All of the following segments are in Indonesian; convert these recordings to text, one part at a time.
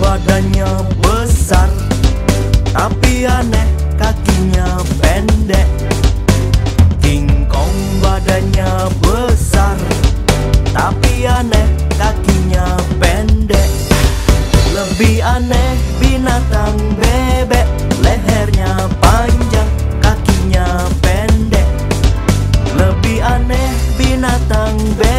badannya besar Tapi aneh kakinya pendek. King Kong badannya besar Tapi aneh kakinya pendek. Lebih aneh binatang bebek Lehernya panjang kakinya pendek. Lebih aneh binatang bebek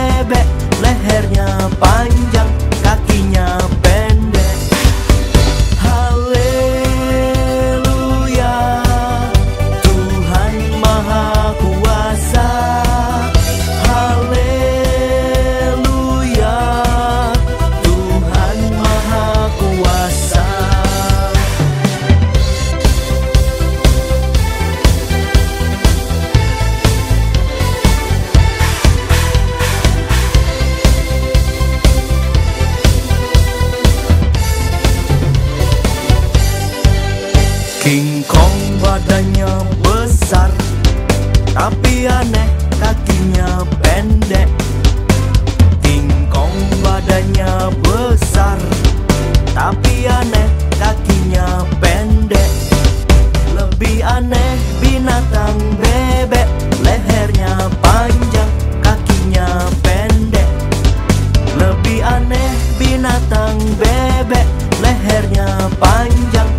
badannya besar Tapi aneh kakinya pendek. Tingkong badannya besar Tapi aneh kakinya pendek. Lebih aneh binatang bebek Lehernya panjang kakinya pendek. Lebih aneh binatang bebek Lehernya panjang